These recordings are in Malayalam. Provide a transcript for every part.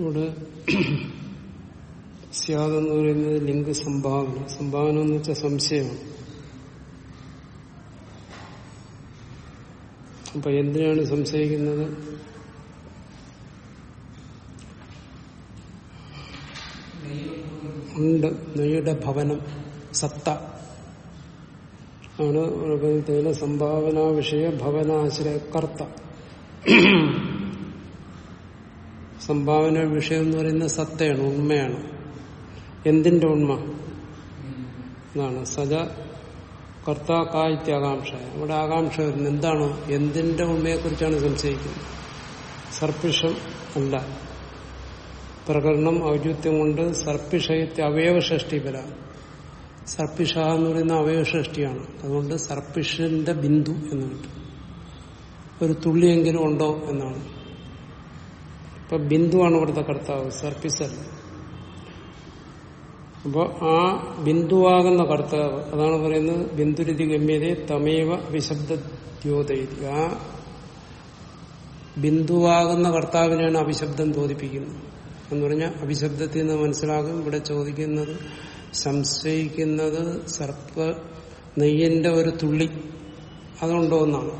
ഇവിടെ സ്യാദ് എന്ന് പറയുന്നത് ലിംഗ സംഭാവന സംഭാവന എന്ന് വെച്ചാൽ സംശയമാണ് അപ്പൊ എന്തിനാണ് സംശയിക്കുന്നത്? ഉണ്ട്. നെയ്യുടെ ഭവനം. സത്ത. ആണ്. സംഭാവന വിഷയ ഭവനാശ്രയ കർത്ത. സംഭാവന വിഷയം എന്ന് പറയുന്നത് സത്തയാണ് ഉണ്മയാണ്. എന്തിന്റെ ഉണ്മ? എന്നാണ്. സജ കർത്താക്കായിത്യാകാംക്ഷ നമ്മുടെ ആകാംക്ഷ വരുന്നത് എന്താണ്? എന്തിന്റെ ഉണ്മയെക്കുറിച്ചാണ് സംശയിക്കുന്നത്? സർപ്പിഷം അല്ല. പ്രകടനം ഔചിത്യം കൊണ്ട് സർപ്പിഷയത്തെ അവയവഷ്ടി വരാ. സർപ്പിഷ എന്ന് പറയുന്ന അവയവഷ്ടിയാണ് അതുകൊണ്ട് സർപ്പിഷന്റെ ബിന്ദു എന്ന് കിട്ടും. ഒരു തുള്ളിയെങ്കിലും ഉണ്ടോ എന്നാണ്. ഇപ്പൊ ബിന്ദുവാണ് ഇവിടുത്തെ കർത്താവ് സർപ്പിസർ അപ്പോൾ ആ ബിന്ദുവാകുന്ന കർത്താവ് അതാണ് പറയുന്നത് ബിന്ദുരുതി ഗമ്യതയെ തമേവ വിശബ്ദ ആ ബിന്ദുവാകുന്ന കർത്താവിനെയാണ് അഭിശബ്ദം തോതിപ്പിക്കുന്നത് എന്ന് പറഞ്ഞാൽ അഭിശബ്ദത്തിൽ നിന്ന് മനസ്സിലാകും ഇവിടെ ചോദിക്കുന്നത് സംശയിക്കുന്നത് സർപ്പ നെയ്യന്റെ ഒരു തുള്ളി അതുണ്ടോ എന്നാണ്.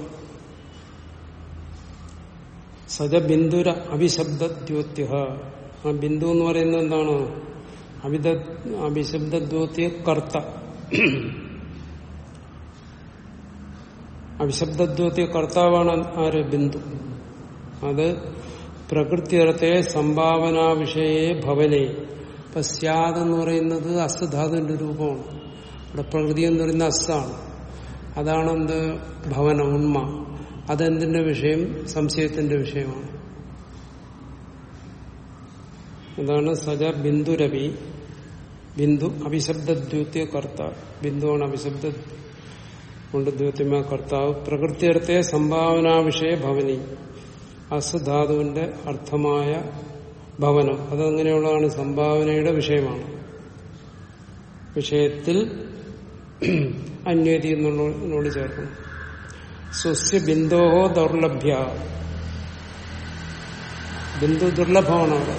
സജ ബിന്ദുര അഭിശബ്ദ ദ്യോത്യ ആ ബിന്ദു എന്ന് പറയുന്നത് എന്താണ്? അഭിത അഭിശബ്ദദ്യോത്യ കർത്ത. അഭിശബ്ദദ്യോത്യ കർത്താവാണ് ആര്? ബിന്ദു. അത് പ്രകൃതിയർത്തെ സംഭാവനാ വിഷയെ ഭവനെ. ഇപ്പൊ സ്യാദ് എന്ന് പറയുന്നത് അസ്ധാതുവിന്റെ രൂപമാണ്. ഇവിടെ പ്രകൃതി എന്ന് പറയുന്ന അസ്സാണ്. അതാണ് എന്ത് ഭവന ഉണ്മ. അതെന്തിന്റെ വിഷയം? സംശയത്തിന്റെ വിഷയമാണ്. അതാണ് സജ ബിന്ദുരവി ബിന്ദു അഭിശബ്ദദ്യൂത്യ കർത്താവ്. ബിന്ദുവാണ് അഭിശബ്ദ. കൊണ്ട് ദ്യൂത്യമായ കർത്താവ് പ്രകൃതിയർത്ഥത്തെ സംഭാവനാ വിഷയ ഭവനി. അസുധാതുവിന്റെ അർത്ഥമായ ഭവനം. അതങ്ങനെയുള്ളതാണ് സംഭാവനയുടെ വിഷയമാണ്. വിഷയത്തിൽ അന്വേതി എന്നുള്ളതിനോട് ചേർക്കണം സ്വസ്യ ബിന്ദോഹോ ദൗർലഭ്യ. ബിന്ദു ദുർലഭമാണ് അവിടെ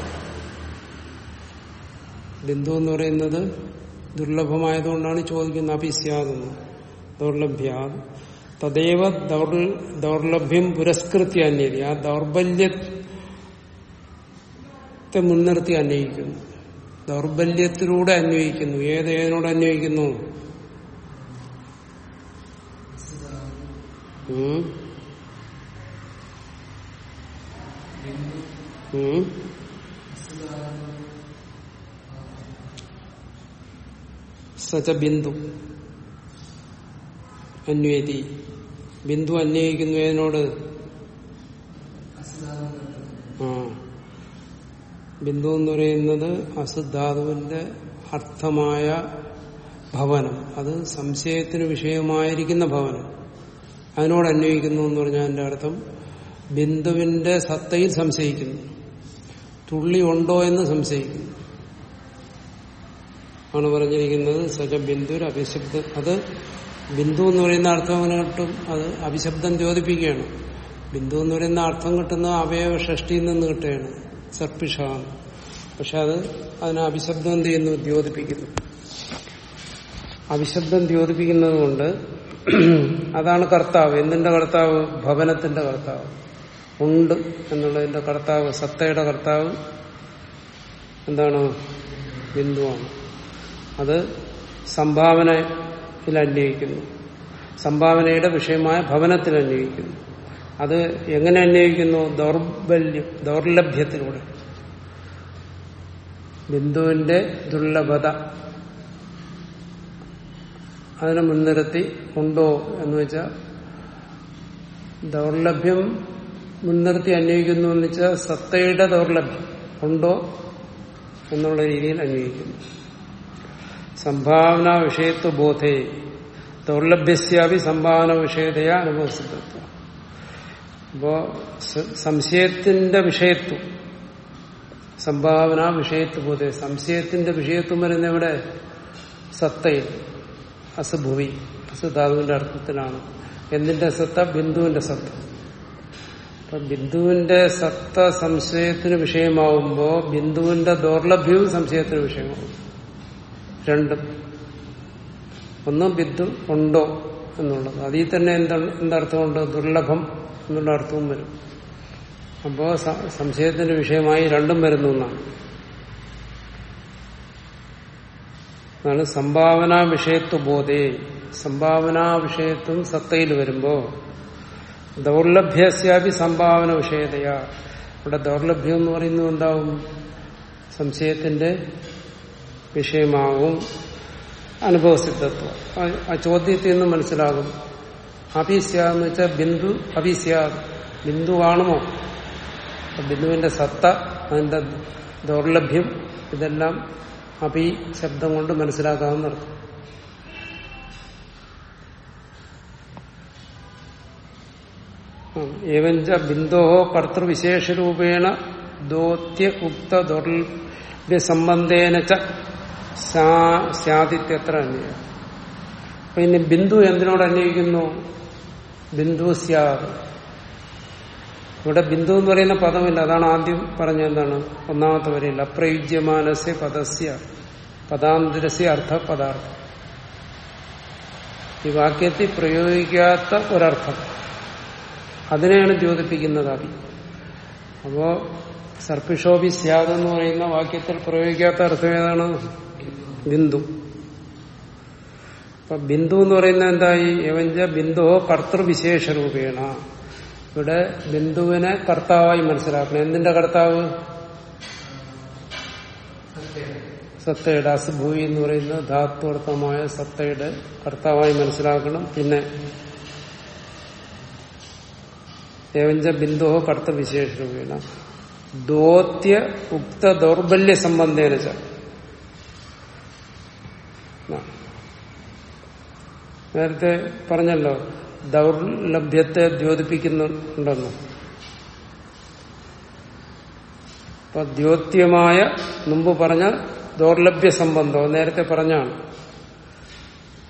ബിന്ദു എന്ന് പറയുന്നത് ദുർലഭമായതുകൊണ്ടാണ് ചോദിക്കുന്നത് അഭിസ്യാതെന്ന് ദൗർലഭ്യ. തദൈവ ദൗർലഭ്യം പുരസ്കൃത്യ അന്യതി. ആ ദൗർബല്യത്തെ മുൻനിർത്തി അന്വയിക്കുന്നു. ദൗർബല്യത്തിലൂടെ അന്വയിക്കുന്നു. ഏത് ഏതിനോട് അന്വയിക്കുന്നു? സച്ച ബിന്ദു. അന്വേതി. ബിന്ദു അന്വയിക്കുന്നതിനോട് ബിന്ദു എന്ന് പറയുന്നത് അസുധാതുവിന്റെ അർത്ഥമായ ഭവനം. അത് സംശയത്തിന് വിഷയമായിരിക്കുന്ന ഭവനം. അതിനോട് അന്വയിക്കുന്നു എന്ന് പറഞ്ഞാൽ അതിന്റെ അർത്ഥം ബിന്ദുവിന്റെ സത്തയിൽ സംശയിക്കുന്നു. തുള്ളി ഉണ്ടോ എന്ന് സംശയിക്കുന്നു. ആണ് പറഞ്ഞിരിക്കുന്നത്. സജ ബിന്ദു അഭിശബ്ദ. അത് ബിന്ദു എന്ന് പറയുന്ന അർത്ഥം അങ്ങനെ കിട്ടും അത് അഭിശബ്ദം ദ്യോതിപ്പിക്കുകയാണ് ബിന്ദു എന്ന് പറയുന്ന അർത്ഥം കിട്ടുന്ന അവയവ ഷഷ്ടിയിൽ നിന്ന് കിട്ടുകയാണ്. സർപ്പിഷാണ്. പക്ഷെ അത് അതിനെ അഭിശബ്ദം എന്ത് ചെയ്യുന്നു? ദ്യോതിപ്പിക്കുന്നു. അഭിശബ്ദം ദ്യോതിപ്പിക്കുന്നത് കൊണ്ട് അതാണ് കർത്താവ്. എന്തിന്റെ കർത്താവ്? ഭവനത്തിന്റെ കർത്താവ്. ഉണ്ട് എന്നുള്ളതിന്റെ കർത്താവ് സത്തയുടെ കർത്താവ് എന്താണ്? ബിന്ദുവാണ്. അത് സംഭാവനയിൽ അന്വയിക്കുന്നു. സംഭാവനയുടെ വിഷയമായ ഭവനത്തിൽ അന്വയിക്കുന്നു. അത് എങ്ങനെ അന്വയിക്കുന്നു? ദൗർബല്യം ദൗർലഭ്യത്തിലൂടെ. ബിന്ദുവിന്റെ ദുർലഭത അതിനെ മുൻനിർത്തി ഉണ്ടോ എന്ന് വെച്ചാൽ ദൗർലഭ്യം മുൻനിർത്തി അന്വയിക്കുന്നു എന്ന് വെച്ചാൽ സത്തയുടെ ദൗർലഭ്യം ഉണ്ടോ എന്നുള്ള രീതിയിൽ അന്വയിക്കുന്നു. സംഭാവന വിഷയത്വ ബോധേ ദൗർലഭ്യസ്യാപി സംഭാവന വിഷയതയാ അനുഭവസിദ്ധത്വം. അപ്പോ സംശയത്തിന്റെ വിഷയത്വം സംഭാവന വിഷയത്വ ബോധേ സംശയത്തിന്റെ വിഷയത്വം വരുന്ന ഇവിടെ സത്തയിൽ. അസുഭുവി അസുധാതുവിന്റെ അർത്ഥത്തിലാണ്. എന്തിന്റെ സത്ത? ബിന്ദുവിന്റെ സത്ത. അപ്പൊ ബിന്ദുവിന്റെ സത്ത സംശയത്തിന് വിഷയമാവുമ്പോ ബിന്ദുവിന്റെ ദൗർലഭ്യവും സംശയത്തിന് വിഷയമാവും. രണ്ടും. ഒന്ന് ബിന്ദു ഉണ്ടോ എന്നുള്ളത്. അതിൽ തന്നെ എന്താണ് എന്തർത്ഥമുണ്ട്? ദുർലഭം എന്നുള്ള അർത്ഥവും വരും. അപ്പോ സംശയത്തിന്റെ വിഷയമായി രണ്ടും വരുന്നു എന്നാണ്. അതാണ് സംഭാവനാ വിഷയത്വ ബോധേ. സംഭാവനാ വിഷയത്വം സത്തയിൽ വരുമ്പോ ദൗർലഭ്യസ്യാപി സംഭാവന വിഷയതയാ. ഇവിടെ ദൗർലഭ്യം എന്ന് പറയുന്നത് എന്താവും? സംശയത്തിന്റെ വിഷയമാവും. അനുഭവസിദ്ധത്വം. ആ- ചോദ്യത്തിൽ നിന്ന് മനസ്സിലാകും. അഭിസ്യാന്ന് വെച്ചാൽ ബിന്ദു അഭിസ്യാ. ബിന്ദു കാണുമോ ബിന്ദുവിന്റെ സത്ത അതിന്റെ ദൗർലഭ്യം ഇതെല്ലാം അപി ശബ്ദം കൊണ്ട് മനസ്സിലാക്കാവുന്ന അർത്ഥം. ഏവഞ്ച ബിന്ദോ കർത്തൃവിശേഷരൂപേണ ദോത്യ ഉക്ത ദൗർലഭ്യ സംബന്ധേന ച സ്യാദിത്യത്ര അന്വയം. അപ്പൊ ഇനി ബിന്ദു എന്തിനോട് അന്വയിക്കുന്നു? ബിന്ദു സ്യാദ്. ഇവിടെ ബിന്ദു എന്ന് പറയുന്ന പദമില്ല. അതാണ് ആദ്യം പറഞ്ഞ എന്താണ്? ഒന്നാമത്തെ വരിയിൽ അപ്രയുജ്യമാനസ്യ പദസ്യ. പദാന്തരസ്യ അർത്ഥ പദാർത്ഥം ഈ വാക്യത്തിൽ പ്രയോഗിക്കാത്ത ഒരർത്ഥം. അതിനെയാണ് ദ്യോതിപ്പിക്കുന്നത് അതി അപ്പോ സർപ്പിഷോഭി സ്യാദ് എന്ന് പറയുന്ന വാക്യത്തിൽ പ്രയോഗിക്കാത്ത അർത്ഥം ഏതാണ്? ബിന്ദു. അപ്പൊ ബിന്ദു എന്ന് പറയുന്നത് എന്തായി? എവഞ്ച ബിന്ദുവോ കർത്തൃവിശേഷ രൂപേണ ഇവിടെ ബിന്ദുവിനെ കർത്താവായി മനസ്സിലാക്കണം. എന്തിന്റെ കർത്താവ്? സത്തയുടെ അസുഭൂയി എന്ന് പറയുന്ന ധാത്വർത്ഥമായ സത്തയുടെ കർത്താവായി മനസ്സിലാക്കണം. പിന്നെ ഏവഞ്ച ബിന്ദോ കർത്തവിശേഷരൂപേണ രൂപേണ ദോത്യ ഉക്ത ദൗർബല്യ സംബന്ധേന. നേരത്തെ പറഞ്ഞല്ലോ ദൗർലഭ്യത്തെ ദ്യോതിപ്പിക്കുന്നുണ്ടെന്ന്. അപ്പൊ ദ്യോത്യമായ മുമ്പ് പറഞ്ഞ ദൗർലഭ്യ സംബന്ധം നേരത്തെ പറഞ്ഞാണ്.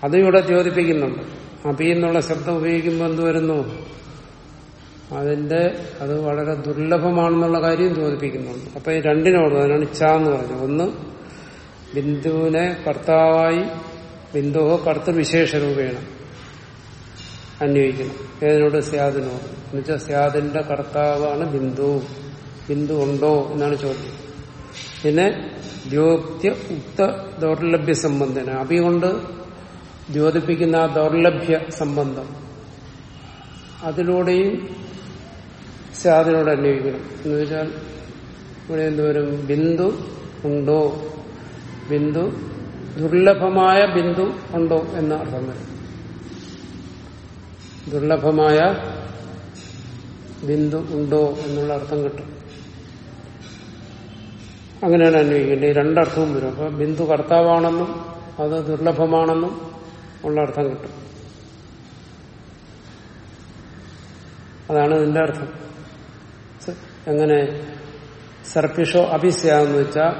അതും ഇവിടെ ദ്യോതിപ്പിക്കുന്നുണ്ട്. അപി എന്നുള്ള ശബ്ദം ഉപയോഗിക്കുമ്പോൾ എന്ത് വരുന്നു? അതിന്റെ അത് വളരെ ദുർലഭമാണെന്നുള്ള കാര്യം ദ്യോതിപ്പിക്കുന്നുണ്ട്. അപ്പൊ ഈ രണ്ടിനോട് അതിനാണ് ഇച്ഛ എന്ന് പറഞ്ഞത്. ഒന്ന് ബിന്ദുവിനെ കർത്താവായി ബിന്ദുവോ കർത്തൃവിശേഷ രൂപേണ അന്വയിക്കണം ഏതിനോട് സ്യാദിനോട് എന്നുവെച്ചാൽ സ്യാദിന്റെ കർത്താവാണ് ബിന്ദു. ബിന്ദു ഉണ്ടോ എന്നാണ് ചോദ്യം. പിന്നെ ദ്യോത്യ ഉക്ത ദൗർലഭ്യ സംബന്ധന. അഭി കൊണ്ട് ദ്യോതിപ്പിക്കുന്ന ആ ദൗർലഭ്യ സംബന്ധം. അതിലൂടെയും സ്യാദിനോട് അന്വയിക്കണം എന്ന് വെച്ചാൽ ഇവിടെ എന്തുവരും ബിന്ദു ഉണ്ടോ? ബിന്ദു ദുർലഭമായ ബിന്ദു ഉണ്ടോ എന്ന അർത്ഥം വരും. ദുർലഭമായ ബിന്ദു ഉണ്ടോ എന്നുള്ള അർത്ഥം കിട്ടും. അങ്ങനെയാണ് അന്വയിക്കേണ്ടത് ഈ രണ്ടർത്ഥവും വരും. അപ്പൊ ബിന്ദു കർത്താവാണെന്നും അത് ദുർലഭമാണെന്നും ഉള്ള അർത്ഥം കിട്ടും. അതാണ് ഇതിന്റെ അർത്ഥം. എങ്ങനെ? സർപ്പിഷോ അഭിസ്യ എന്ന് വെച്ചാൽ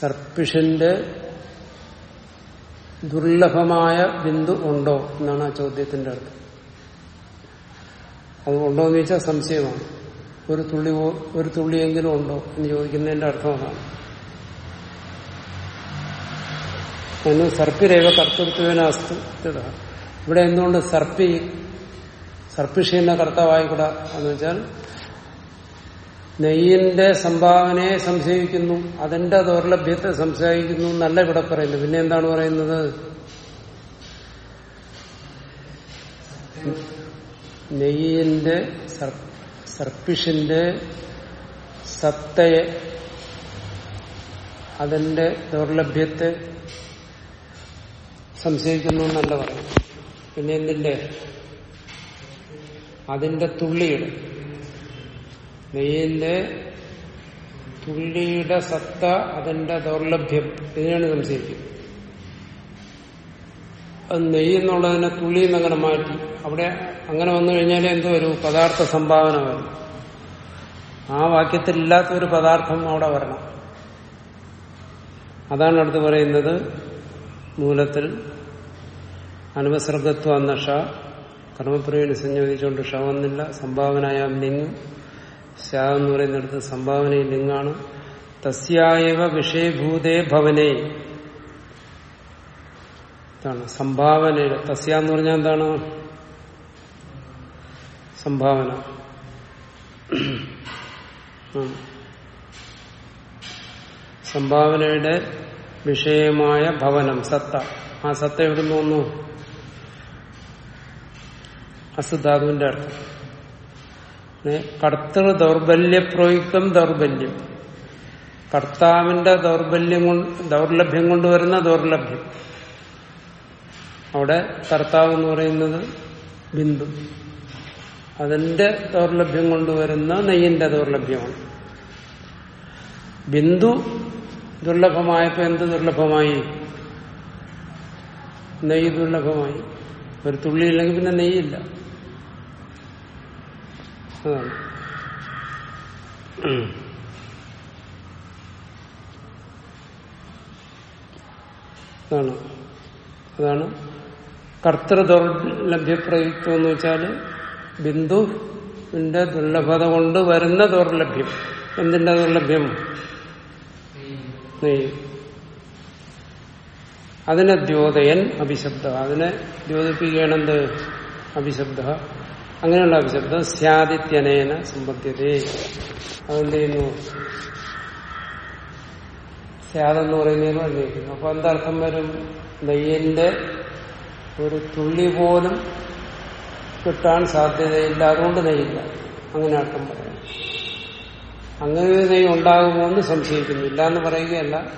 സർപ്പിഷിന്റെ ദുർലഭമായ ബിന്ദു ഉണ്ടോ എന്നാണ് ആ ചോദ്യത്തിന്റെ അർത്ഥം. അത് ഉണ്ടോ എന്ന് ചോദിച്ചാൽ സംശയമാണ്. ഒരു തുള്ളി ഒരു തുള്ളിയെങ്കിലും ഉണ്ടോ എന്ന് ചോദിക്കുന്നതിന്റെ അർത്ഥം അതാണ്. സർപ്പിരേവ കർത്തൃത്വനാസ്തു ഇവിടെ എന്തുകൊണ്ട് സർപ്പി സർപ്പിഷീന്റെ കർത്താവായിക്കൂടാ എന്ന് വെച്ചാൽ നെയ്യിന്റെ സംഭാവനയെ സംശയിക്കുന്നു അതിന്റെ ദൗർലഭ്യത്തെ സംശയിക്കുന്നു എന്നല്ല ഇവിടെ പറയുന്നത്. പിന്നെ എന്താണ് പറയുന്നത്? നെയ്യിന്റെ സർ- സർപ്പിഷിന്റെ സത്തയെ അതിന്റെ ദൗർലഭ്യത്തെ സംശയിക്കുന്നു എന്നല്ല പറയുന്നത്. പിന്നെ എന്തിന്റെ? അതിന്റെ തുള്ളിയുടെ. നെയ്യിന്റെ തുള്ളിയുടെ സത്ത അതിന്റെ ദൗർലഭ്യം. ഇതിനാണ് സംശയിക്കുന്നത്. അത് നെയ്യെന്നുള്ളതിനെ തുള്ളി എന്നങ്ങനെ മാറ്റി. അവിടെ അങ്ങനെ വന്നു കഴിഞ്ഞാൽ എന്തോ ഒരു പദാർത്ഥ സംഭാവന വരും. ആ വാക്യത്തിൽ ഇല്ലാത്ത ഒരു പദാർത്ഥം അവിടെ വരണം. അതാണ് അടുത്ത് പറയുന്നത് മൂലത്തിൽ. അനുപസർഗത്വ നഷ കർമ്മപ്രവീണ സംയോജിച്ചുകൊണ്ട് ഷ വന്നില്ല. സംഭാവനയാം ലിംഗ്. ശ എന്ന് പറയുന്നിടത്ത് സംഭാവനയിൽ ലിംഗാണ് തസ്യായവ വിഷയഭൂതേ ഭവനേ. ഇതാണ് സംഭാവനയുടെ തസ്യ എന്ന് പറഞ്ഞാൽ എന്താണ്? സംഭാവന. സംഭാവനയുടെ വിഷയമായ ഭവനം സത്ത. ആ സത്ത എവിടെ നിന്ന് വന്നു? അസുധാതുവിന്റെ അർത്ഥം ഏ, ദൗർബല്യ പ്രയുക്തം ദൗർബല്യം. കർത്താവിന്റെ ദൗർബല്യം കൊണ്ട് ദൗർലഭ്യം കൊണ്ടുവരുന്ന ദൗർലഭ്യം. അവിടെ കർത്താവ് എന്ന് പറയുന്നത് ബിന്ദു. അതിന്റെ ദൗർലഭ്യം കൊണ്ടുവരുന്ന നെയ്യന്റെ ദൗർലഭ്യമാണ്. ബിന്ദു ദുർലഭമായപ്പോ എന്ത് ദുർലഭമായി? നെയ്യ് ദുർലഭമായി. ഒരു തുള്ളിയില്ലെങ്കിൽ പിന്നെ നെയ്യില്ല അതാണ് അതാണ് അതാണ് കർത്തൃ ദൗർലഭ്യപ്രയുക്തം എന്ന് വെച്ചാൽ ബിന്ദുവിന്റെ ദുർലഭത കൊണ്ട് വരുന്ന ദൗർലഭ്യം എന്തിന്റെ ദുർലഭ്യം നെയ്യ് അതിനെ ദ്യോതയൻ അഭിശബ്ദ അതിനെ ദ്യോതിപ്പിക്കുകയാണെന്ത് അഭിശബ്ദ അങ്ങനെയുള്ള അഭിശബ്ദം സ്യാദിത്യനേന സമ്പദ്യതേ അതെന്ത് ചെയ്യുന്നു? സ്യാദെന്ന് പറയുന്നതിന് അന്വയിക്കുന്നു അപ്പൊ എന്താർത്ഥം വരും? നെയ്യന്റെ ഒരു തുള്ളി പോലും കിട്ടാൻ സാധ്യതയില്ല. അതുകൊണ്ട് നെയ്യില്ല. അങ്ങനെ അർത്ഥം പറയാം. അങ്ങനെ ഒരു നെയ്യ് ഉണ്ടാകുമോ എന്ന് സംശയിക്കുന്നു ഇല്ല എന്ന് പറയുകയല്ല.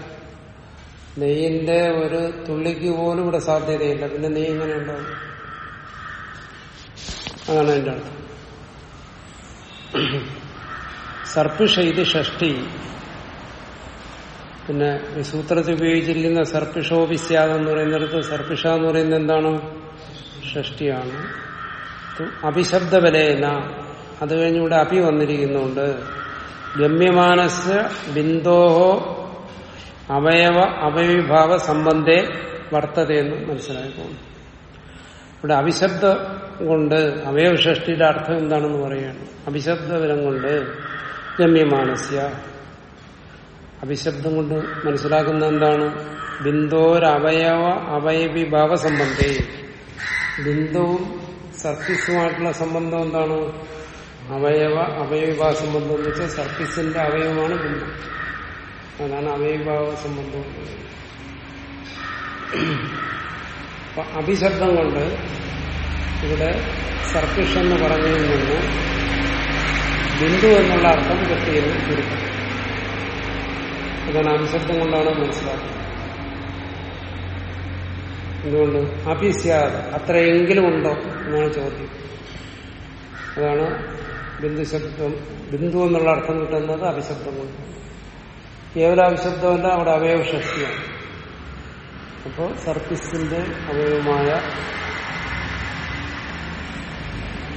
നെയ്യിന്റെ ഒരു തുള്ളിക്ക് പോലും ഇവിടെ സാധ്യതയില്ല. പിന്നെ നെയ്യ് എങ്ങനെ ഉണ്ടാവും അതാണ് എന്റെ അർത്ഥം. സർപ്പിഷത് ഷഷ്ടി പിന്നെ ഈ സൂത്രത്തിൽ ഉപയോഗിച്ചിരിക്കുന്ന സർപ്പിഷോപിസ്യാദം എന്ന് പറയുന്നിടത്ത് സർപ്പിഷ എന്ന് പറയുന്നത് എന്താണ്? ഷഷ്ടിയാണ്. അഭിശബ്ദബലേന അത് കഴിഞ്ഞ് ഇവിടെ അപി വന്നിരിക്കുന്നുണ്ട്. ഗമ്യമാനസ് ബിന്ദോഹോ അവയവ അവയവിഭാവ സംബന്ധേ വർത്തതയെന്ന് മനസ്സിലായിക്കോളും. ഇവിടെ അഭിശബ്ദം കൊണ്ട് അവയവഷ്ടിയുടെ അർത്ഥം എന്താണെന്ന് പറയുകയാണ് അഭിശബ്ദബലം കൊണ്ട് ഗമ്യമാനസ്യ അഭിശബ്ദം കൊണ്ട് മനസ്സിലാക്കുന്ന എന്താണ്? ബിന്ദോരവയവ അവയവിഭാവ സംബന്ധേ. ബിന്ദുവും സർഫീസുമായിട്ടുള്ള സംബന്ധം എന്താണ്? അവയവ അവയവിഭാവ സംബന്ധം എന്ന് വെച്ചാൽ സർഫീസിന്റെ അവയവമാണ് ബിന്ദു. അതാണ് അവയവിഭാവ സംബന്ധം. അഭിശബ്ദം കൊണ്ട് ഇവിടെ സർക്കിഷ് എന്ന് പറഞ്ഞതിൽ നിന്ന് ബിന്ദു എന്നുള്ള അർത്ഥം കിട്ടിയെന്ന് ചുരുക്കം അതാണ് അഭിശബ്ദം കൊണ്ടാണ് മനസ്സിലാക്കുന്നത്. എന്തുകൊണ്ട്? അഭിസ്യാദ് അത്രയെങ്കിലും ഉണ്ടോ എന്നാണ് ചോദ്യം. അതാണ് ബിന്ദു ശബ്ദം ബിന്ദു എന്നുള്ള അർത്ഥം കിട്ടുന്നത് അഭിശബ്ദം കൊണ്ട്. കേവല അഭിശബ്ദമല്ല അവിടെ അവയവശക്തിയാണ്. അപ്പോൾ സർക്കിസിന്റെ അവയവമായ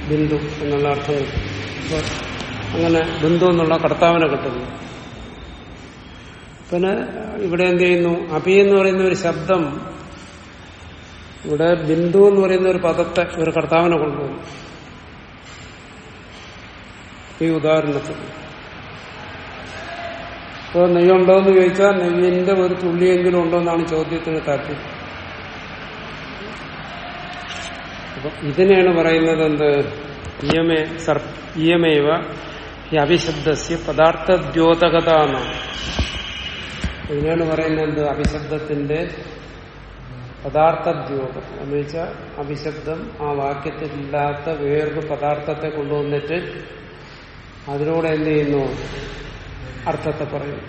ബിന്ദു എന്നുള്ള അർത്ഥം. കിട്ടും അങ്ങനെ ബിന്ദു എന്നുള്ള കർത്താവിനെ കിട്ടുന്നു. പിന്നെ ഇവിടെ എന്ത് ചെയ്യുന്നു? അപി എന്ന് പറയുന്ന ഒരു ശബ്ദം ഇവിടെ ബിന്ദു എന്ന് പറയുന്ന ഒരു പദത്തെ ഒരു കർത്താവിനെ കൊണ്ടുപോകും ഈ ഉദാഹരണത്തിൽ. ഇപ്പോൾ നെയ്യുണ്ടോ എന്ന് ചോദിച്ചാൽ നെയ്യിന്റെ ഒരു തുള്ളിയെങ്കിലും ഉണ്ടോ എന്നാണ് ചോദ്യത്തിന് താല്പര്യം. അപ്പൊ ഇതിനെയാണ് പറയുന്നത് എന്ത്? ഇയമേ ഇയമേവ ഈ അഭിശബ്ദസ്യ പദാർത്ഥദ്യോതകത എന്നാണ് ഇതിനാണ് പറയുന്നത് എന്ത്? അഭിശബ്ദത്തിന്റെ പദാർത്ഥ ദ്യോതം എന്ന് വെച്ചാൽ അഭിശബ്ദം ആ വാക്യത്തിലില്ലാത്ത വേറൊരു പദാർത്ഥത്തെ കൊണ്ടുവന്നിട്ട് അതിനോട് എന്ത് ചെയ്യുന്നു? അർത്ഥത്തെ പറയും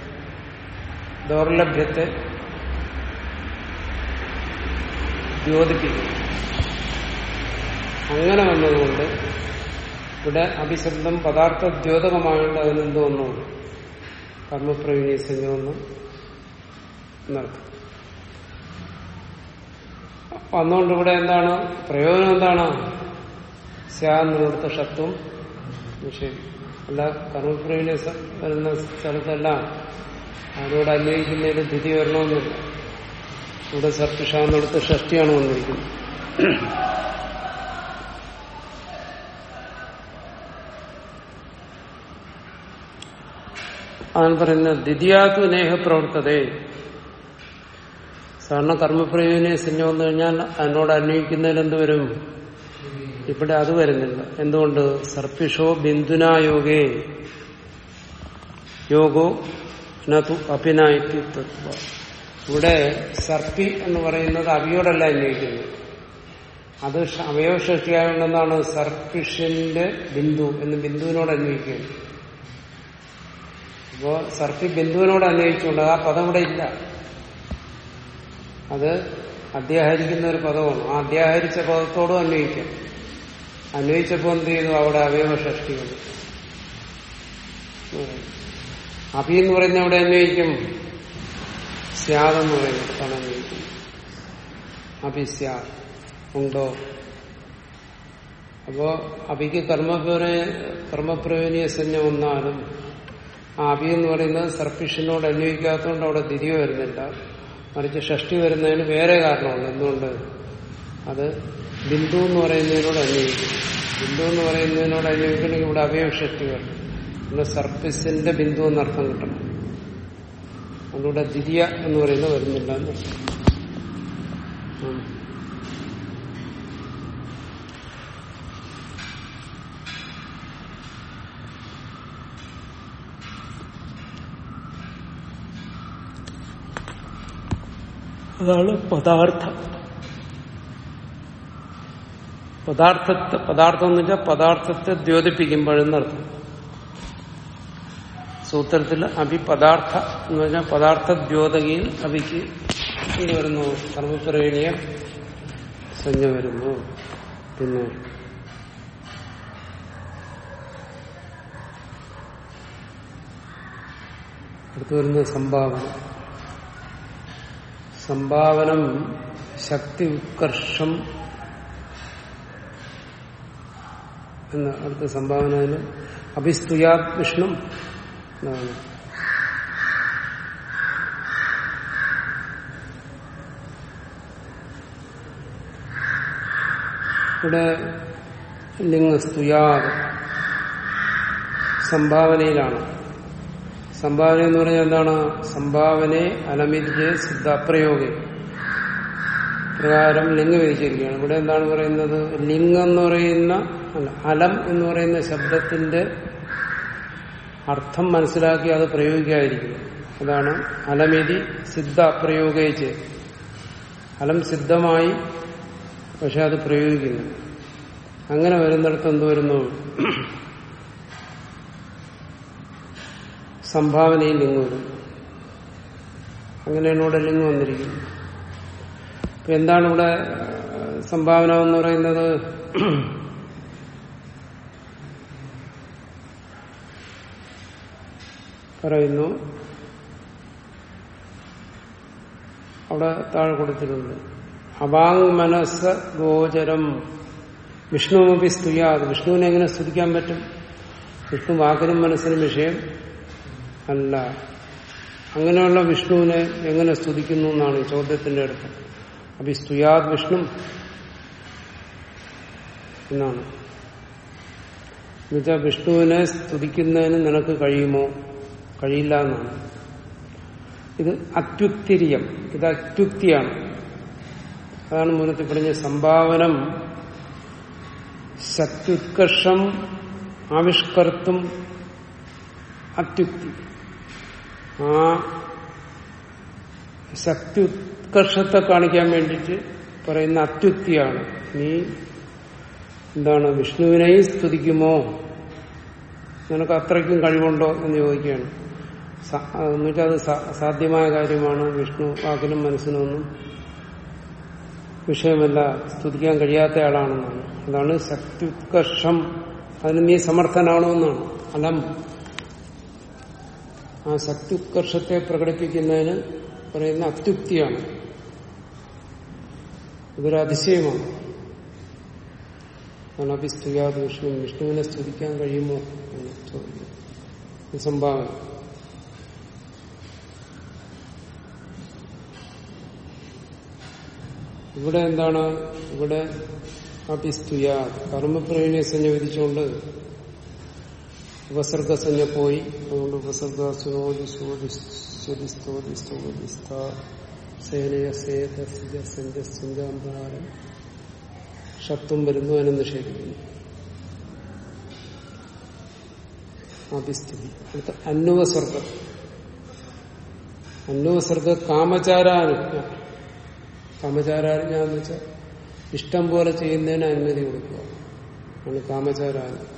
ദൗർലഭ്യത്തെ ദ്യോതിപ്പിക്കും അങ്ങനെ വന്നതുകൊണ്ട് ഇവിടെ അഭിശബ്ദം പദാർത്ഥ ദ്യോതകമായോണ്ട് അതിനെന്ത് വന്നു എന്നർത്ഥം വന്നുകൊണ്ട് ഇവിടെ എന്താണ്? പ്രയോജനം എന്താണ്? സ്യാന്നിടത്ത് ഷത്വം അല്ല കർമ്മപ്രവീണ വരുന്ന സ്ഥലത്തെല്ലാം. അതോട് അന്വയിക്കുന്നതിന് ധിതി വരണമെന്നില്ല. ഇവിടെ സർപ്പിഷാന്നിടത്ത് ഷഷ്ടിയാണ് വന്നിരിക്കുന്നത്. അതാണ് പറയുന്നത് ദ്വിതീയാത്തു നേഹ പ്രവർത്തതേ സാധാരണ കർമ്മപ്രയോജന സിഞ്ഞ വന്നു കഴിഞ്ഞാൽ അതിനോട് അന്വയിക്കുന്നതിൽ എന്ത് വരും? ഇവിടെ അത് വരുന്നില്ല. എന്തുകൊണ്ട്? സർപ്പിഷോ ബിന്ദുനായോഗേ യോഗോ. നതു ഇവിടെ സർപ്പി എന്ന് പറയുന്നത് അവിയോടല്ല അന്വയിക്കുന്നത് അത് അവയവസൃഷ്ടിയായതുകൊണ്ടെന്നാണ് സർപ്പിഷിന്റെ ബിന്ദു എന്ന് ബിന്ദുവിനോട് അന്വയിക്കുന്നത് അപ്പോ സർപ്പി ബിന്ദുവിനോട് അന്വയിച്ചുകൊണ്ട് ആ പദം ഇവിടെ ഇല്ല. അത് അധ്യാഹരിക്കുന്ന ഒരു പദമാണ്. ആ അധ്യാഹരിച്ച പദത്തോടും അന്വയിക്കാം. അന്വയിച്ചപ്പോൾ എന്ത് ചെയ്തു? അവിടെ അവയവ വന്നു അഭി എന്ന് പറയുന്ന അവിടെ അന്വയിക്കും. സ്യാദെന്ന് പറയുന്ന അന്വയിക്കും. അഭിസ്യാ ഉണ്ടോ? അപ്പോ അഭിക്ക് കർമ്മപ്രയ കർമ്മപ്രയോജനീയ സഞ്ജ വന്നാലും ആ അഭി എന്ന് പറയുന്നത് സർപ്പിഷനോട് അന്വയിക്കാത്തതുകൊണ്ട് അവിടെ തിരികെ വരുന്നില്ല. മറിച്ച് ഷഷ്ടി വരുന്നതിന് വേറെ കാരണമുണ്ട്. എന്തുകൊണ്ട്? അത് ബിന്ദു എന്ന് പറയുന്നതിനോട് അന്വയിക്കും. ബിന്ദു എന്ന് പറയുന്നതിനോട് അന്വയിക്കണമെങ്കിൽ ഇവിടെ അവയവ ഷഷ്ടി വരണം പിന്നെ സർപ്പിസിന്റെ ബിന്ദു എന്നർത്ഥം കിട്ടണം. അതുകൊണ്ട് ദ്വിതീയ എന്ന് പറയുന്നത് വരുന്നില്ല എന്ന് അതാണ് പദാർത്ഥം. പദാർത്ഥത്തെ പദാർത്ഥം എന്ന് വെച്ചാൽ പദാർത്ഥത്തെ ദ്യോതിപ്പിക്കുമ്പോഴെന്നർത്ഥം. സൂത്രത്തിൽ അഭി പദാർത്ഥ എന്ന് പറഞ്ഞാൽ പദാർത്ഥ ദ്യോതകയിൽ അഭിക്ക് ഇത് വരുന്നു. കർമ്മപ്രേണിയ സഞ്ജ വരുന്നു. പിന്നെ അടുത്ത് വരുന്ന സംഭാവന. സംഭാവനം ശക്തി ഉത്കർഷം എന്ന അടുത്ത സംഭാവന അഭിസ്തുയാത് വിഷ്ണു എന്നാണ്. ഇവിടെ ലിംഗസ്തുയാത് സംഭാവനയിലാണ്. സംഭാവന എന്ന് പറഞ്ഞാൽ എന്താണ്? സംഭാവനയെ സിദ്ധ സിദ്ധാപ്രയോഗം പ്രകാരം ലിംഗ് വിധിച്ചിരിക്കുകയാണ്. ഇവിടെ എന്താണ് പറയുന്നത്? ലിംഗം എന്ന് പറയുന്ന അലം എന്ന് പറയുന്ന ശബ്ദത്തിന്റെ അർത്ഥം മനസ്സിലാക്കി അത് പ്രയോഗിക്കാതിരിക്കുന്നു. അതാണ് അലമിതി സിദ്ധ പ്രയോഗിച്ച് അലം സിദ്ധമായി പക്ഷെ അത് പ്രയോഗിക്കുന്നു. അങ്ങനെ വരുന്നിടത്ത് എന്ത് വരുന്നു? സംഭാവനയിൽ ലിംഗം വരും അങ്ങനെയാണ് ഇവിടെ ലിംഗം വന്നിരിക്കുന്നത്. അപ്പൊ എന്താണ് ഇവിടെ സംഭാവന എന്ന് പറയുന്നത്? പറയുന്നു അവിടെ താഴെ കൊടുത്തിട്ടുണ്ട്. അവാങ് മനസ്സ് ഗോചരം. വിഷ്ണുവി വിഷ്ണുവിനെ എങ്ങനെ സ്തുതിക്കാൻ പറ്റും? വിഷ്ണു വാക്കിനും മനസ്സിനും വിഷയം. അല്ല. അങ്ങനെയുള്ള വിഷ്ണുവിനെ എങ്ങനെ സ്തുതിക്കുന്നു എന്നാണ് ചോദ്യത്തിന്റെ അടുത്ത്. അപ്പൊ ഈ സ്തുയാത് വിഷ്ണു എന്നാണ്. എന്നുവെച്ചാൽ വിഷ്ണുവിനെ സ്തുതിക്കുന്നതിന് നിനക്ക് കഴിയുമോ? കഴിയില്ല എന്നാണ്. ഇത് അത്യുക്തിരിയം. ഇത് അത്യുക്തിയാണ്. അതാണ് മൂലത്തിൽ പറഞ്ഞ സംഭാവനം. ശത്യുത്കർഷം ആവിഷ്കർത്തും അത്യുക്തി. ആ ശക്തി കാണിക്കാൻ വേണ്ടിയിട്ട് പറയുന്ന അത്യുക്തിയാണ്. നീ എന്താണ് വിഷ്ണുവിനെയും സ്തുതിക്കുമോ? നിനക്ക് അത്രയ്ക്കും കഴിവുണ്ടോ എന്ന് ചോദിക്കുകയാണ്. അത് സാധ്യമായ കാര്യമാണ്. വിഷ്ണു വാക്കിനും മനസ്സിനൊന്നും വിഷയമല്ല. സ്തുതിക്കാൻ കഴിയാത്ത ആളാണെന്നാണ്. അതാണ് ശക്തി ഉത്കർഷം. അതിന് നീ സമർത്ഥനാണോ എന്നാണ്. അലം. ആ സത്യുത്കർഷത്തെ പ്രകടിപ്പിക്കുന്നതിന് പറയുന്ന അത്യുക്തിയാണ്. ഇതൊരു അതിശയമാണ്. കാരണം അഭിസ്തുയാത് വിഷ്ണു. വിഷ്ണുവിനെ സ്തുതിക്കാൻ കഴിയുമോ എന്ന് ചോദിക്കും സംഭാവന. ഇവിടെ എന്താണ്? ഇവിടെ അഭിസ്തുയാ കർമ്മപ്രേണിയെ സഞ്ജ വിധിച്ചുകൊണ്ട് ഉപസർഗസഞ്ജ പോയി അതുകൊണ്ട് ഉപസർഗ ഷത്വം വരുന്നു അതിനെ നിഷേധിക്കുന്നു. അഭിസ്ഥിതി. അടുത്ത അന്വസർഗം. അന്വസർഗ കാമചാരാനുജ്ഞ. കാമചാരാനുജ്ഞ എന്ന് വെച്ചാൽ ഇഷ്ടം പോലെ ചെയ്യുന്നതിന് അനുമതി കൊടുക്കുക. ആണ് കാമചാരാനുജ്ഞ.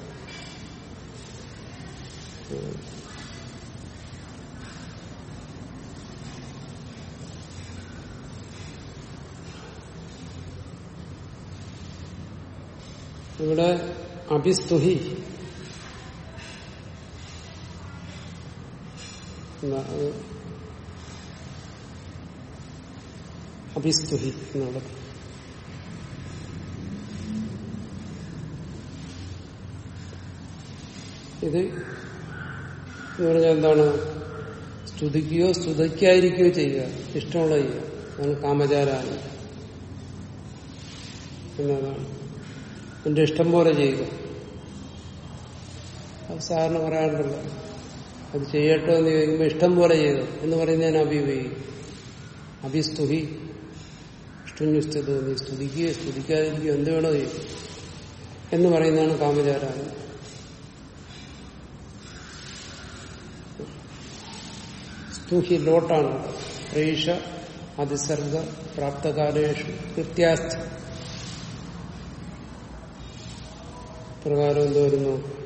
ഇവിടെ അഭിസ്തുഹി. അഭിസ്തുഹി എന്നുള്ളത്. ഇത് എന്ന് പറഞ്ഞാൽ എന്താണ്? സ്തുതിക്കുകയോ സ്തുതിക്കായിരിക്കുകയോ ചെയ്യുക. ഇഷ്ടമുള്ള ചെയ്യുക. അതാണ് കാമചാരാണ്. എന്നതാണ് എന്റെ ഇഷ്ടം പോലെ ചെയ്യുക. അത് സാറിന് പറയാറുണ്ടല്ലോ. അത് ചെയ്യട്ടോ എന്ന് ചോദിക്കുമ്പോൾ ഇഷ്ടം പോലെ ചെയ്തു എന്ന് പറയുന്നതിന് അഭിപയോഗിക്കും അഭിസ്തുഹി ഇഷ്ടം തോന്നി സ്തുതിക്കുകയോ സ്തുതിക്കാതിരിക്കുകയോ എന്ത് വേണോ ചെയ്യും. എന്ന് പറയുന്നതാണ് കാമചാരാണ്. സ്തുഹി ലോട്ടാണ്. പ്രേഷ അതിസർഗ പ്രാപ്തകാലേഷു കൃത്യാസ്ഥ പ്രകാരം എന്ത് വരുന്നു?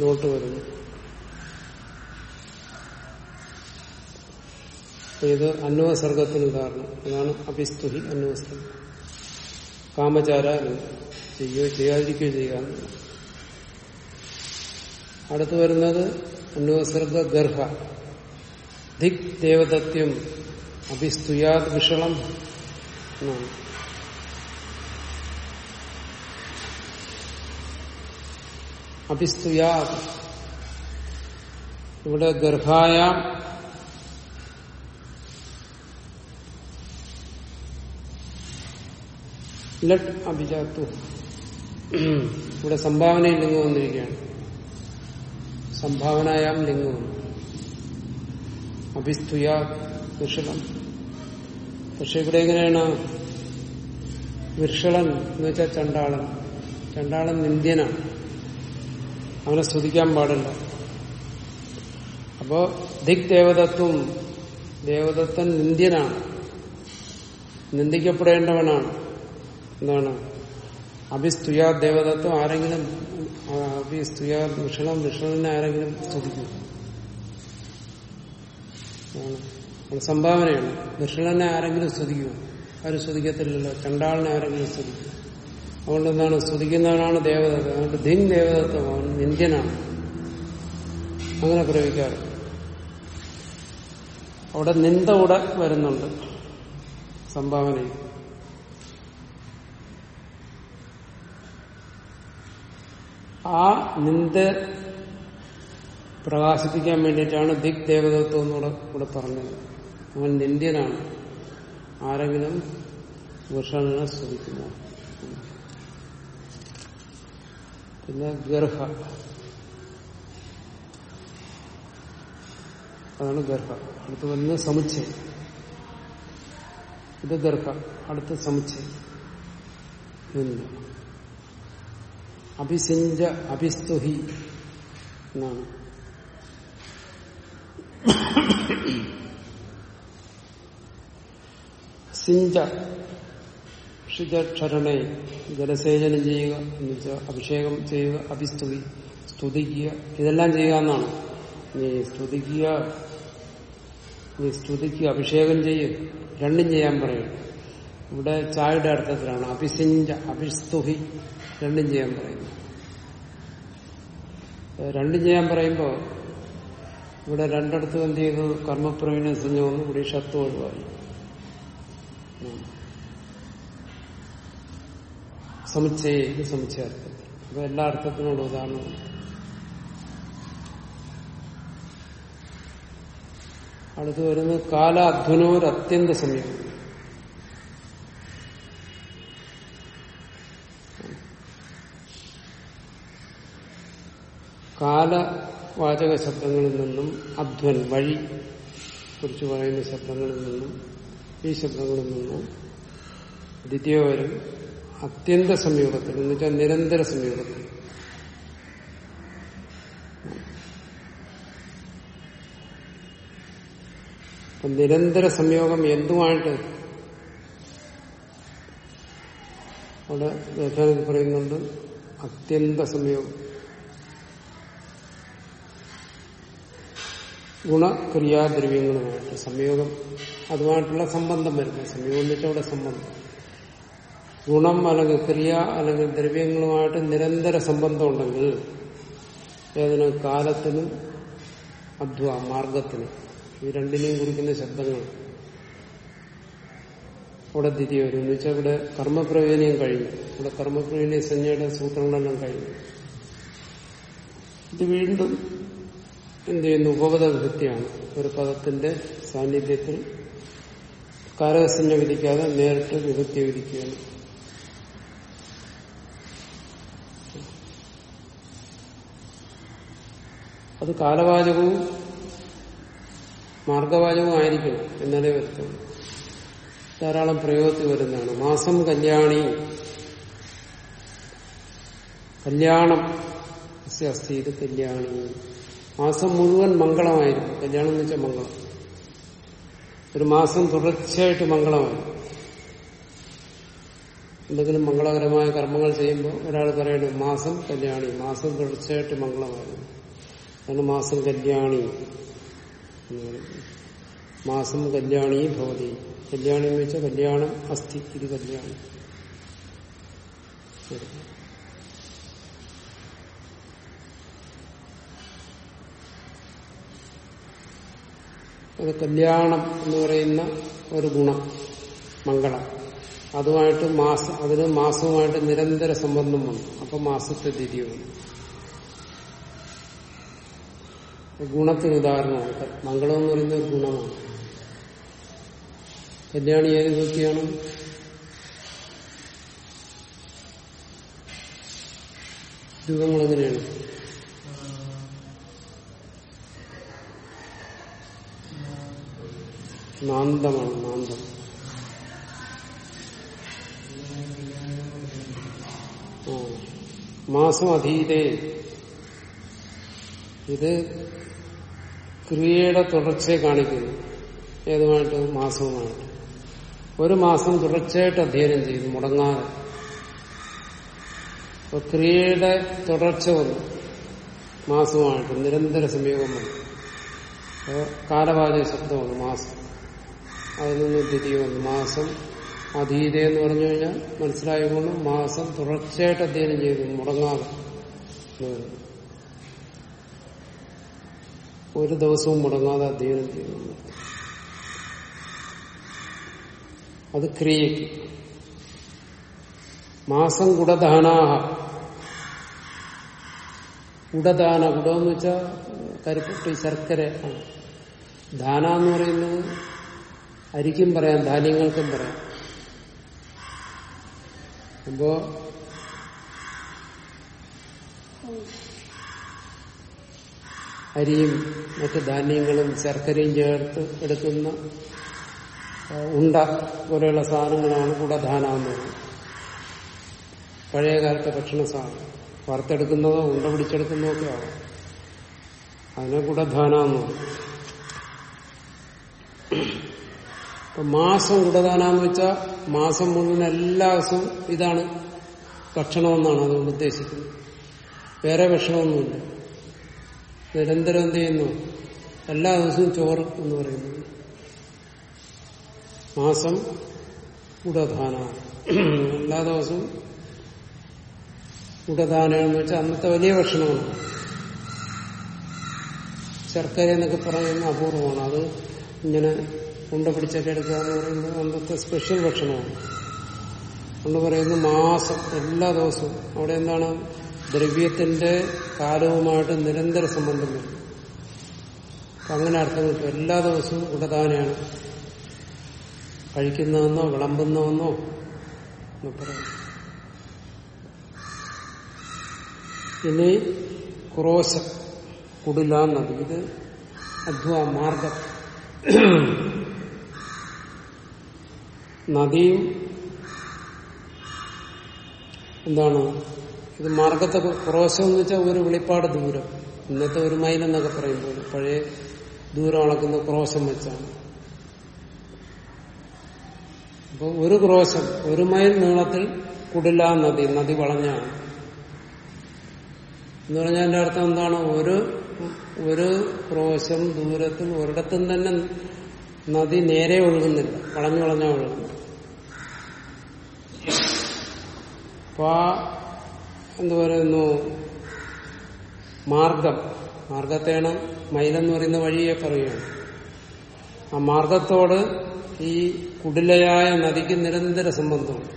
ലോട്ട് വരുന്നു. ഇത് അന്വസർഗത്തിന് ഉദാഹരണം. അതാണ് അഭിസ്തുഹി അന്വസർഗം. കാമചാര ചെയ്യുകയോ ചെയ്യാതിരിക്കുകയോ ചെയ്യാറുണ്ട് അടുത്ത് വരുന്നത് അന്വസർഗ ഗർഭ ധിക് ദേവദത്യം അഭിസ്തുയാത് വിഷളം എന്നാണ്. അഭിസ്തുയാ ഇവിടെ ഗർഭായ ലട്ട് അഭിജാത്തു. ഇവിടെ സംഭാവനയിൽ നിന്ന് വന്നിരിക്കുകയാണ്. സംഭാവനയാം ലിംഗം അഭിസ്തുയ വിഷളം. പക്ഷെ ഇവിടെ എങ്ങനെയാണ്? വിഷളൻ എന്ന് വെച്ചാൽ ചണ്ടാളൻ. ചണ്ടാളൻ നിന്ദ്യനാണ്. അവനെ സ്തുതിക്കാൻ പാടില്ല. അപ്പോ ദിക് ദേവതത്വം ദേവദത്തൻ നിന്ദ്യനാണ്. നിന്ദിക്കപ്പെടേണ്ടവനാണ്. എന്താണ്? അഭിസ്തുയാ ദേവതത്വം ആരെങ്കിലും ആ, അഭിസ്തുയാ വിഷണം വിഷണനെ ആരെങ്കിലും സ്തുതിക്കും സംഭാവനയാണ്. വിഷണനെ ആരെങ്കിലും സ്തുതിക്കുമോ? ആരും സ്തുതിക്കത്തില്ലല്ലോ. ചണ്ടാളിനെ ആരെങ്കിലും സ്തുതിക്കും. അതുകൊണ്ട് എന്താണ്? സ്തുതിക്കുന്നവനാണ് ദേവദത്ത. അതുകൊണ്ട് ധിൻ ദേവതത്വം അവൻ നിന്ദ്യനാണ്. അങ്ങനെ പ്രയോഗിക്കാറ്. അവിടെ നിന്ദ കൂടെ വരുന്നുണ്ട്. സംഭാവനയിൽ. ആ നിന്ദ പ്രകാശിപ്പിക്കാൻ വേണ്ടിയിട്ടാണ് ദിക് ദേവദത്വം എന്നൂടെ കൂടെ പറഞ്ഞത്. അവൻ നിന്ദ്യനാണ് ആരെങ്കിലും വൃഷണനെ സ്തുതിക്കുന്നു പിന്നെ ഗർഹ. അതാണ് ഗർഹ. അടുത്ത് വന്ന് സമുച്ചയം. ഇത് ഗർഹ. അടുത്ത് സമുച്ചയം. നിന്ന് അഭിസിഞ്ച അഭിസ്തുഹി എന്നാണ് സിഞ്ച ഷിജക്ഷരണേ ജലസേചനം ചെയ്യുക എന്ന് വെച്ചാൽ അഭിഷേകം ചെയ്യുക അഭിസ്തുതി സ്തുതിക്കുക ഇതെല്ലാം ചെയ്യുക എന്നാണ്। നീ സ്തുതിക്കുക നീ സ്തുതിക്കുക അഭിഷേകം ചെയ്യും രണ്ടും ചെയ്യാൻ പറയും। ഇവിടെ ചായയുടെ അർത്ഥത്തിലാണ് അഭിസിഞ്ച അഭിസ്തുഹി രണ്ടും ചെയ്യാൻ പറയുന്നു. രണ്ടും ചെയ്യാൻ പറയുമ്പോൾ ഇവിടെ രണ്ടിടത്തും എന്ത് ചെയ്തു കർമ്മപ്രവീണ സഞ്ജ വന്നു ഇവിടെ ഷത്ത് ഒഴിവായി. സമുച്ചയ സമുച്ചയാർത്ഥത്തിൽ അപ്പൊ എല്ലാ അർത്ഥത്തിനുള്ള ഉദാഹരണം അടുത്ത് വരുന്നത് കാല അധ്വനോർ അത്യന്ത കാലവാചക ശബ്ദങ്ങളിൽ നിന്നും അധ്വൻ വഴി കുറിച്ച് പറയുന്ന ശബ്ദങ്ങളിൽ നിന്നും ഈ ശബ്ദങ്ങളിൽ നിന്നും ദ്വിതീയവരും അത്യന്ത സംയോഗത്തിൽ എന്ന് വെച്ചാൽ നിരന്തര അപ്പൊ നിരന്തര സംയോഗം എന്തുമായിട്ട്? അവിടെ പറയുന്നുണ്ട് അത്യന്ത സംയോഗം. ഗുണക്രിയാദ്രവ്യങ്ങളുമായിട്ട് സംയോഗം അതുമായിട്ടുള്ള സംബന്ധം വരുന്നത് സംയോഗം എന്ന് വെച്ചാൽ അവിടെ സംബന്ധം. ഗുണം അല്ലെങ്കിൽ ക്രിയ അല്ലെങ്കിൽ ദ്രവ്യങ്ങളുമായിട്ട് നിരന്തര സംബന്ധം ഉണ്ടെങ്കിൽ ഏതിന് കാലത്തിനും അധ്വ മാർഗത്തിനും ഈ രണ്ടിനെയും കുറിക്കുന്ന ശബ്ദങ്ങൾ അവിടെ തിരി വരും. എന്ന് വെച്ചാൽ ഇവിടെ കർമ്മപ്രയോജനം കഴിഞ്ഞു. ഇവിടെ കർമ്മപ്രയോജന സഞ്ജയുടെ സൂത്രങ്ങളെല്ലാം കഴിഞ്ഞു. ഇത് വീണ്ടും എന്ത് ചെയ്യുന്നു ഉപപദ വിഭക്തിയാണ് ഒരു പദത്തിന്റെ സാന്നിധ്യത്തിൽ കാരകസഞ്ജ വിധിക്കാതെ നേരിട്ട് വിഭക്തി വിധിക്കുകയാണ്. അത് കാലവാചകവും മാർഗവാചകവും ആയിരിക്കണം എന്നാലേ വരത്തുള്ളൂ ധാരാളം പ്രയോഗത്തിൽ വരുന്നതാണ്. മാസം കല്യാണി കല്യാണം അസ്തി ഇത് കല്യാണി. മാസം മുഴുവൻ മംഗളമായിരിക്കും. കല്യാണം എന്ന് വെച്ചാൽ മംഗളം. ഒരു മാസം തുടർച്ചയായിട്ട് മംഗളമായി. എന്തെങ്കിലും മംഗളകരമായ കർമ്മങ്ങൾ ചെയ്യുമ്പോൾ ഒരാൾ പറയുന്നത് മാസം കല്യാണി മാസം തുടർച്ചയായിട്ട് മംഗളമായിരുന്നു അതാണ് മാസം കല്യാണി. മാസം കല്യാണി ഭവതി. കല്യാണി എന്ന് വെച്ചാൽ കല്യാണം അസ്ഥി ഇത് കല്യാണം അത് കല്യാണം എന്ന് പറയുന്ന ഒരു ഗുണം മംഗളം. അതുമായിട്ട് മാസ അതിന് മാസവുമായിട്ട് നിരന്തര സംബന്ധം വന്നു. അപ്പൊ മാസത്തെ തിഥി വന്നു. ഗുണത്തിന് ഉദാഹരണമാണ്. മംഗളം എന്ന് പറയുന്ന ഒരു ഗുണമാണ്. കല്യാണി ഏത് വ്യക്തിയാണ്? രൂപങ്ങൾ എങ്ങനെയാണ്? നാന്തമാണ് നാന്തം മാസം അധീതേ ഇത് ക്രിയയുടെ തുടർച്ചയെ കാണിക്കുന്നു. ഏതുമായിട്ട്? മാസവുമായിട്ട്. ഒരു മാസം തുടർച്ചയായിട്ട് അധ്യയനം ചെയ്തു മുടങ്ങാതെ. അപ്പൊ ക്രിയയുടെ തുടർച്ച വന്നു. മാസവുമായിട്ട്. നിരന്തര സംയോഗം വന്നു. കാലവാചക ശബ്ദമാണ് മാസം. അതിൽ നിന്ന് ദ്വിതീയ മാസം അതീത എന്ന് പറഞ്ഞു കഴിഞ്ഞാൽ മനസ്സിലായതുകൊണ്ട് മാസം തുടർച്ചയായിട്ട് അധ്യയനം ചെയ്തു മുടങ്ങാതെ. ഒരു ദിവസവും മുടങ്ങാതെ അധ്യയനം ചെയ്തു. അത് ക്രിയയ്ക്ക് മാസം കുടദാനാഹ ഗുടദാന ഗുടമെന്ന് വെച്ചാൽ കരിപ്പട്ടി ശർക്കര ദാന എന്ന് പറയുന്നത് അരിക്കും പറയാം ധാന്യങ്ങൾക്കും പറയാം. അപ്പോ അരിയും മറ്റ് ധാന്യങ്ങളും ശർക്കരയും ചേർത്ത് എടുക്കുന്ന ഉണ്ട പോലെയുള്ള സാധനങ്ങളാണ് കുടധാന പഴയ പഴയകാലത്തെ ഭക്ഷണ സാധനം. വറുത്തെടുക്കുന്നതോ ഉണ്ട പിടിച്ചെടുക്കുന്നതോ ഒക്കെ ആവാം. അതിനെ കുടധാന എന്ന് മാസം കുടധാന എന്ന് വെച്ചാൽ മാസം മുഴുവൻ എല്ലാ ദിവസവും ഇതാണ് ഭക്ഷണമെന്നാണ് അതുകൊണ്ട് ഉദ്ദേശിക്കുന്നത്. വേറെ ഭക്ഷണമൊന്നുമില്ല. നിരന്തരം എന്ത് ചെയ്യുന്നു? എല്ലാ ദിവസവും ചോറ് എന്ന് പറയുന്നത്. മാസം ഉടധാന. എല്ലാ ദിവസവും ഉടധാന എന്ന് വെച്ചാൽ അന്നത്തെ വലിയ ഭക്ഷണമാണ്. ശർക്കര എന്നൊക്കെ പറയുന്ന അപൂർവമാണ്. അത് ഇങ്ങനെ ഉണ്ട പിടിച്ചൊക്കെ എടുക്കുക എന്ന് പറയുന്നത് അന്നത്തെ സ്പെഷ്യൽ ഭക്ഷണമാണ്. എന്ന് പറയുന്നത് മാസം എല്ലാ ദിവസവും അവിടെ എന്താണ്? ദ്രവ്യത്തിന്റെ കാലവുമായിട്ട് നിരന്തര സംബന്ധം വരും. അങ്ങനെ അർത്ഥം കിട്ടും. എല്ലാ ദിവസവും ഉടതാനെയാണ് കഴിക്കുന്നതെന്നോ വിളമ്പുന്നതെന്നോ എന്ന് പറയാം. ഇനി ക്രോശ കുടില നദി ഇത് അധ്വാ മാർഗം. നദിയും എന്താണ്? ഇത് മാർഗത്തെ ക്രോശം എന്ന് വെച്ചാൽ ഒരു വെളിപ്പാട് ദൂരം. ഇന്നത്തെ ഒരു മൈൽ എന്നൊക്കെ പറയുമ്പോൾ പഴയ ദൂരം അളക്കുന്ന ക്രോശം വെച്ചാണ്. അപ്പോൾ ഒരു ക്രോശം ഒരു മൈൽ നീളത്തിൽ കുടില നദി നദി വളഞ്ഞാണ്. എന്ന് പറഞ്ഞാൽ എന്റെ അർത്ഥം എന്താണ്? ഒരു ഒരു ക്രോശം ദൂരത്തിൽ ഒരിടത്തും തന്നെ നദി നേരെ ഒഴുകുന്നില്ല. വളഞ്ഞു വളഞ്ഞാ ഒഴുകുന്നു അപ്പൊ ആ എന്ത് പറയുന്നു? മാർഗം. മാർഗത്തെയാണ് മൈലെന്ന് പറയുന്ന വഴിയെ പറയുകയാണ് ആ മാർഗത്തോട് ഈ കുടിലയായ നദിക്ക് നിരന്തര സംബന്ധമാണ്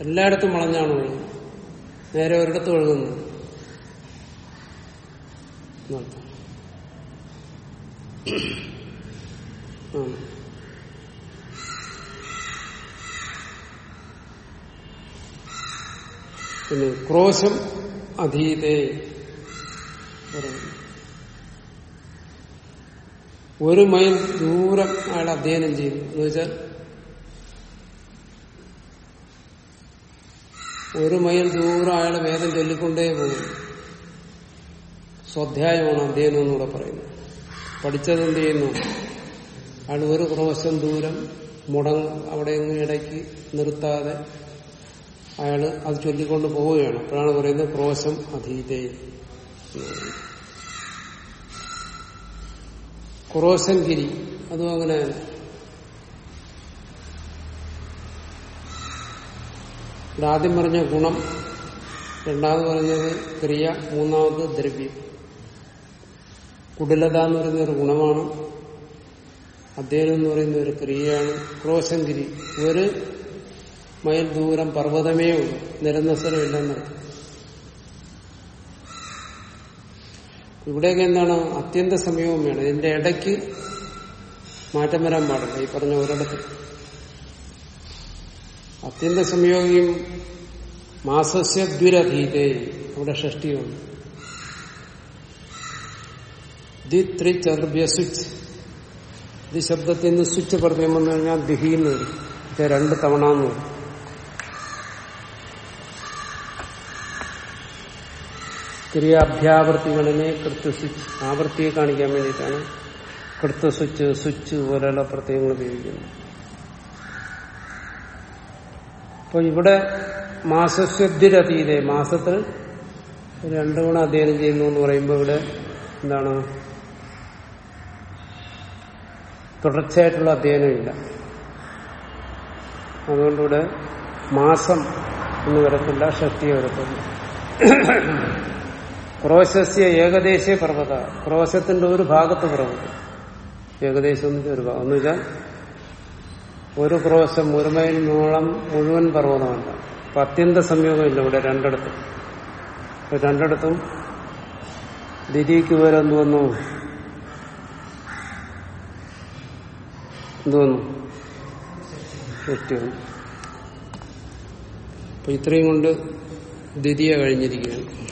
എല്ലായിടത്തും വളഞ്ഞാണ് ഒഴുകുന്നത്. നേരെ ഒരിടത്ത് ഒഴുകുന്നത് എന്നർത്ഥം. പിന്നെ ക്രോശം അധീതേ ഒരു മൈൽ ദൂരം അയാൾ അധ്യയനം ചെയ്യുന്നു എന്ന് വെച്ചാൽ ഒരു മൈൽ ദൂരം അയാൾ വേദം ചൊല്ലിക്കൊണ്ടേ പോകും. സ്വാധ്യായമാണ് അധ്യയനം എന്നൂടെ പറയുന്നത്. പഠിച്ചത് എന്ത് ചെയ്യുന്നു? അയാൾ ഒരു ക്രോശം ദൂരം മുടങ്ങ്. അവിടെ ഇടയ്ക്ക് നിർത്താതെ അയാൾ അത് ചൊല്ലിക്കൊണ്ട് പോവുകയാണ്. അപ്പോഴാണ് പറയുന്നത് ക്രോശം അധീതേ ക്രോശങ്കിരി അതും അങ്ങനെ. ആദ്യം പറഞ്ഞ ഗുണം രണ്ടാമത് പറഞ്ഞത് ക്രിയ മൂന്നാമത് ദ്രവ്യം. കുടിലത എന്ന് പറയുന്ന ഒരു ഗുണമാണ്. അധ്യയനം എന്ന് പറയുന്ന ഒരു ക്രിയയാണ്. ക്രോശംഗിരി ഒരു മൈൽ ദൂരം പർവതമേ ഉള്ളൂ. നിരന്തരമില്ലെന്നർത്ഥം ഇവിടെയൊക്കെ എന്താണ്? അത്യന്ത സമയവും വേണം. ഇതിന്റെ ഇടയ്ക്ക് മാറ്റം വരാൻ പാടില്ല ഈ പറഞ്ഞ ഒരിടത്ത്. അത്യന്ത സംയോഗിയും മാസസ്യ ദ്വിരധീതേ അവിടെ ഷഷ്ടിയുണ്ട്. ദി ത്രി ചതുർഭ്യ സ്വിച്ച് ഇത് ശബ്ദത്തിൽ നിന്ന് സ്വിച്ച് പറഞ്ഞു കഴിഞ്ഞാൽ ദിഹിന്ന് വരും. രണ്ട് തവണ എന്ന് വരും. ക്രിയാഭ്യാവർത്തികളിനെ കൃത്യസ്വിച്ച് ആവർത്തിയെ കാണിക്കാൻ വേണ്ടിയിട്ടാണ് കൃത്യ സ്വിച്ച് സ്വിച്ച് പോലെയുള്ള പ്രത്യയങ്ങൾ ഉപയോഗിക്കുന്നത്. അപ്പൊ ഇവിടെ മാസസ്വദ്ധിരതീതേ മാസത്തിൽ രണ്ടു ഗുണം അധ്യയനം ചെയ്യുന്നു എന്ന് പറയുമ്പോൾ ഇവിടെ എന്താണ്? തുടർച്ചയായിട്ടുള്ള അധ്യയനമില്ല അതുകൊണ്ടിവിടെ മാസം എന്ന് വരത്തില്ല ഷഷ്ടിയെ വരത്തില്ല. ക്രോശസ്യ ഏകദേശീയ പർവത. ക്രോശത്തിന്റെ ഒരു ഭാഗത്ത് പർവതം. ഏകദേശം ഒരു ഭാഗം. എന്ന് വെച്ചാൽ ഒരു ക്രോശം ഒരു മൈൽ നീളം മുഴുവൻ പർവതമല്ല. അപ്പൊ അത്യന്ത സംയോഗമില്ല ഇവിടെ രണ്ടിടത്തും. രണ്ടിടത്തും ദിദിക്ക് വരെ എന്ത് വന്നു? എന്ത് വന്നു? അപ്പൊ ഇത്രയും കൊണ്ട് ദ്വിതീയ കഴിഞ്ഞിരിക്കുകയാണ്.